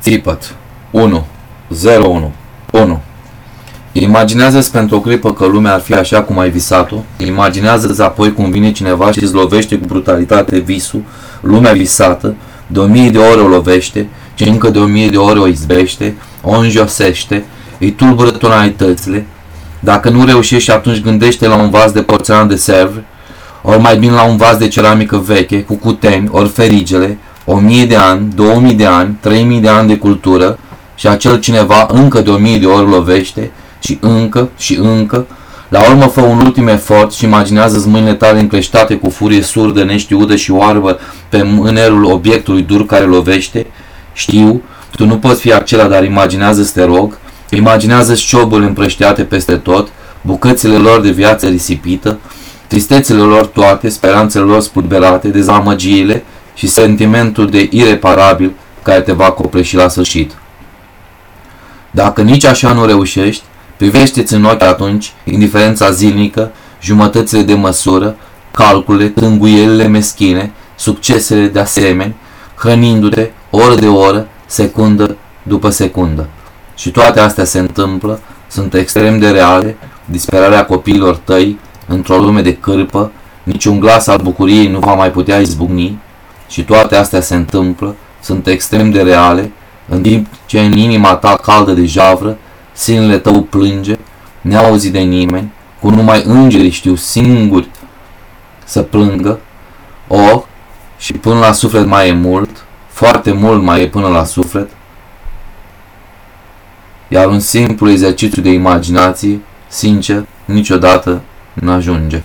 Țipăt 1 01 1 Imaginează-ți pentru o clipă că lumea ar fi așa cum ai visat-o. Imaginează-ți apoi cum vine cineva și îți lovește cu brutalitate visul, lumea visată, de o mie de ore o lovește, și încă de o mie de ore o izbește, o înjosește, îi tulbură tonalitățile. Dacă nu reușești, atunci gândește la un vas de porțelan de serv, ori mai bine la un vas de ceramică veche, cu cuteni, ori ferigele, o mie de ani, două mii de ani, trei mii de ani de cultură, și acel cineva încă de o mie de ori lovește, și încă și încă. La urmă fă un ultim efort și imaginează-ți mâinile tale încleștate cu furie surdă, neștiudă și oarbă pe mânerul obiectului dur care lovește. Știu, tu nu poți fi acela, dar imaginează-ți, te rog, imaginează-ți cioburile împrășteate peste tot, bucățile lor de viață risipită, tristețele lor toate, speranțele lor spulberate, dezamăgiile și sentimentul de ireparabil care te va copleși la sfârșit. Dacă nici așa nu reușești, Privește-ți în ochi atunci indiferența zilnică, jumătățile de măsură, calculele, tânguielile meschine, succesele de asemenea, hrănindu-te oră de oră, secundă după secundă. Și toate astea se întâmplă, sunt extrem de reale, disperarea copiilor tăi, într-o lume de cârpă, niciun glas al bucuriei nu va mai putea izbucni, și toate astea se întâmplă, sunt extrem de reale, în timp ce în inima ta caldă de javră sinele tău plânge, neauzit de nimeni, cu numai îngerii știu singuri să plângă, o, și până la suflet mai e mult, foarte mult mai e până la suflet, iar un simplu exercițiu de imaginație, sincer, niciodată nu ajunge.